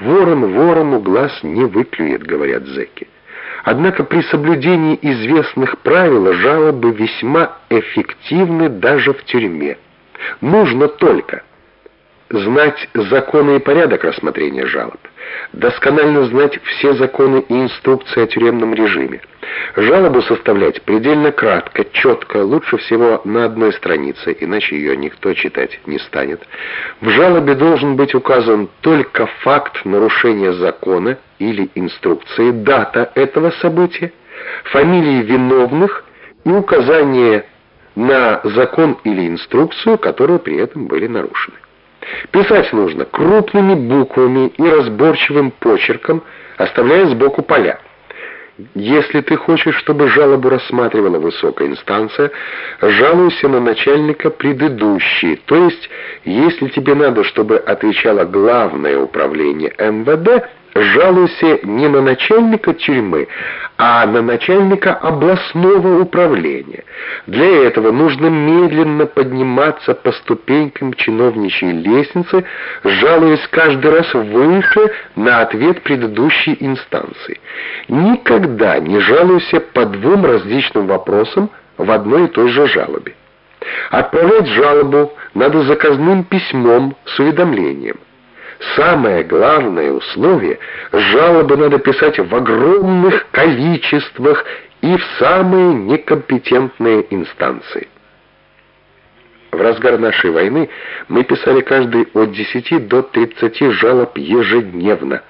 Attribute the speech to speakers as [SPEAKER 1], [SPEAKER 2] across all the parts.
[SPEAKER 1] Ворон ворону глаз не выклюет, говорят зэки. Однако при соблюдении известных правил жалобы весьма эффективны даже в тюрьме. Нужно только знать законы и порядок рассмотрения жалоб, досконально знать все законы и инструкции о тюремном режиме, жалобу составлять предельно кратко, четко, лучше всего на одной странице, иначе ее никто читать не станет. В жалобе должен быть указан только факт нарушения закона или инструкции, дата этого события, фамилии виновных и указание на закон или инструкцию, которые при этом были нарушены. Писать нужно крупными буквами и разборчивым почерком, оставляя сбоку поля. Если ты хочешь, чтобы жалобу рассматривала высокая инстанция, жалуйся на начальника предыдущей. То есть, если тебе надо, чтобы отвечало главное управление МВД, жалуйся не на начальника тюрьмы, а на начальника областного управления. Для этого нужно медленно подниматься по ступенькам чиновничьей лестницы, жалуясь каждый раз выше на ответ предыдущей инстанции. Никогда не жалуйся по двум различным вопросам в одной и той же жалобе. Отправлять жалобу надо заказным письмом с уведомлением. Самое главное условие — жалобы надо писать в огромных количествах и в самые некомпетентные инстанции. В разгар нашей войны мы писали каждый от 10 до 30 жалоб ежедневно.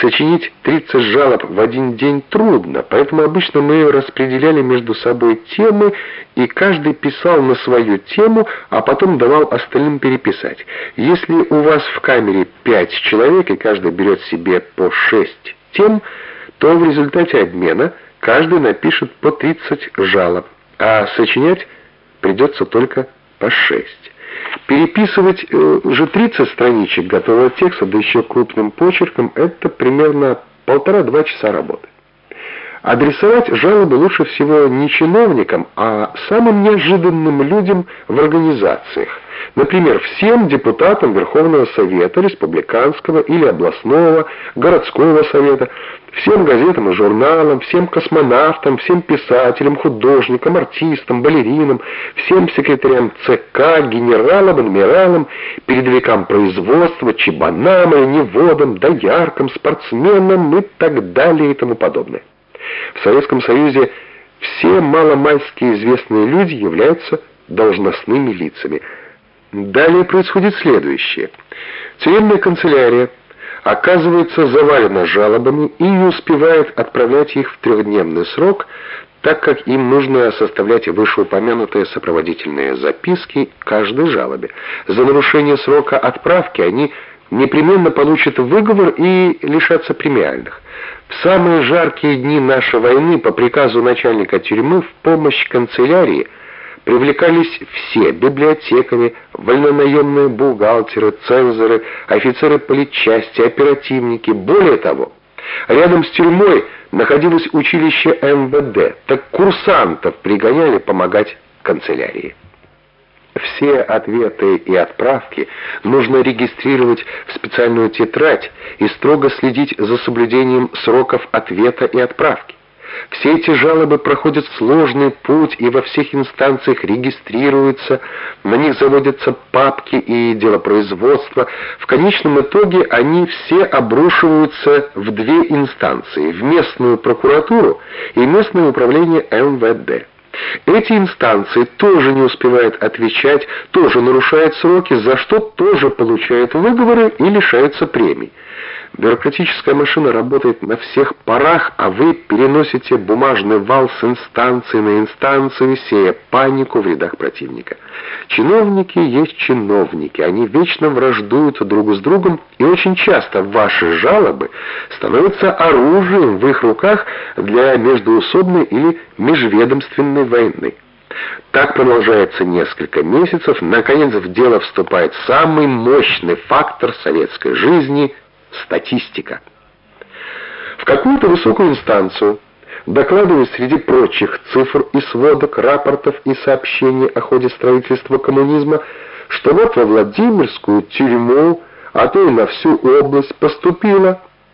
[SPEAKER 1] Сочинить 30 жалоб в один день трудно, поэтому обычно мы распределяли между собой темы, и каждый писал на свою тему, а потом давал остальным переписать. Если у вас в камере 5 человек, и каждый берет себе по 6 тем, то в результате обмена каждый напишет по 30 жалоб, а сочинять придется только по 6. Переписывать э, уже 30 страничек готового текста, да еще крупным почерком, это примерно полтора-два часа работы. Адресовать жалобы лучше всего не чиновникам, а самым неожиданным людям в организациях. Например, всем депутатам Верховного Совета, республиканского или областного, городского совета, всем газетам и журналам, всем космонавтам, всем писателям, художникам, артистам, балеринам, всем секретарям ЦК, генералам, адмиралам, передовикам производства, чебанам, оленеводам, дояркам, спортсменам и так далее и тому подобное. В Советском Союзе все маломальски известные люди являются должностными лицами. Далее происходит следующее. Тюремная канцелярия оказывается завалена жалобами и не успевает отправлять их в трехдневный срок, так как им нужно составлять вышеупомянутые сопроводительные записки каждой жалобе. За нарушение срока отправки они непременно получат выговор и лишатся премиальных. В самые жаркие дни нашей войны по приказу начальника тюрьмы в помощь канцелярии привлекались все библиотекари, вольнонаемные бухгалтеры, цензоры, офицеры политчасти, оперативники. Более того, рядом с тюрьмой находилось училище МВД, так курсантов пригоняли помогать канцелярии. Все ответы и отправки нужно регистрировать в специальную тетрадь и строго следить за соблюдением сроков ответа и отправки. Все эти жалобы проходят сложный путь и во всех инстанциях регистрируются, на них заводятся папки и делопроизводство. В конечном итоге они все обрушиваются в две инстанции, в местную прокуратуру и местное управление МВД. Эти инстанции тоже не успевают отвечать, тоже нарушают сроки, за что тоже получают выговоры и лишаются премий. Бюрократическая машина работает на всех парах, а вы переносите бумажный вал с инстанции на инстанцию, сея панику в рядах противника. Чиновники есть чиновники, они вечно враждуют друг с другом, и очень часто ваши жалобы становятся оружием в их руках для междуусобной или межведомственной войны. Так продолжается несколько месяцев, наконец в дело вступает самый мощный фактор советской жизни – статистика. В какую-то высокую инстанцию докладывают среди прочих цифр и сводок, рапортов и сообщений о ходе строительства коммунизма, что вот во Владимирскую тюрьму а то и на всю область поступило